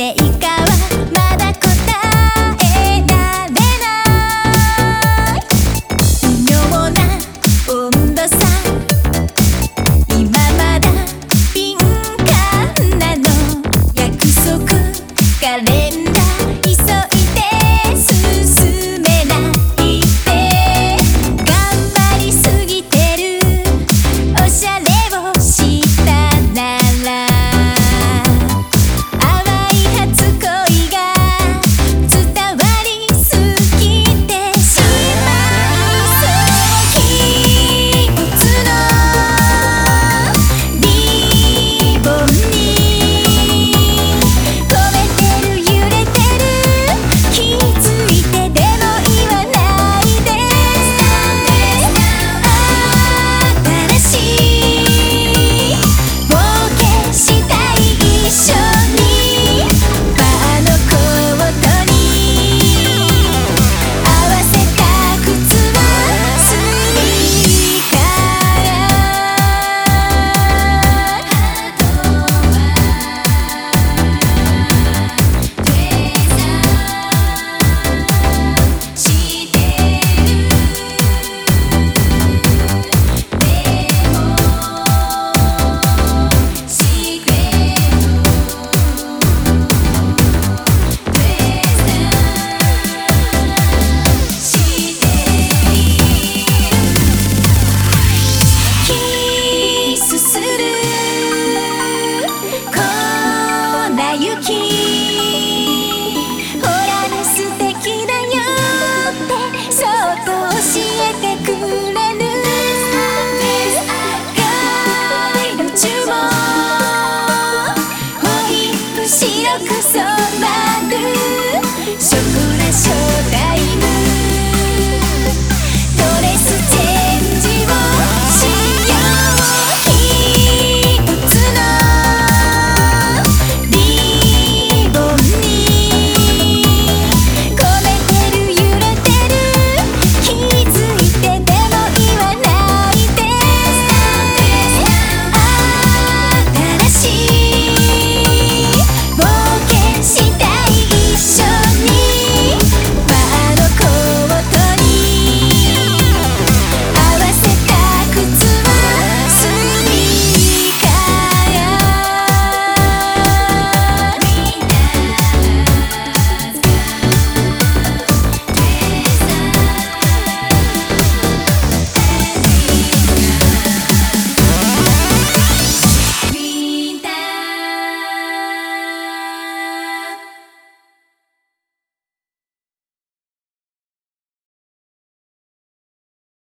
dice y くさ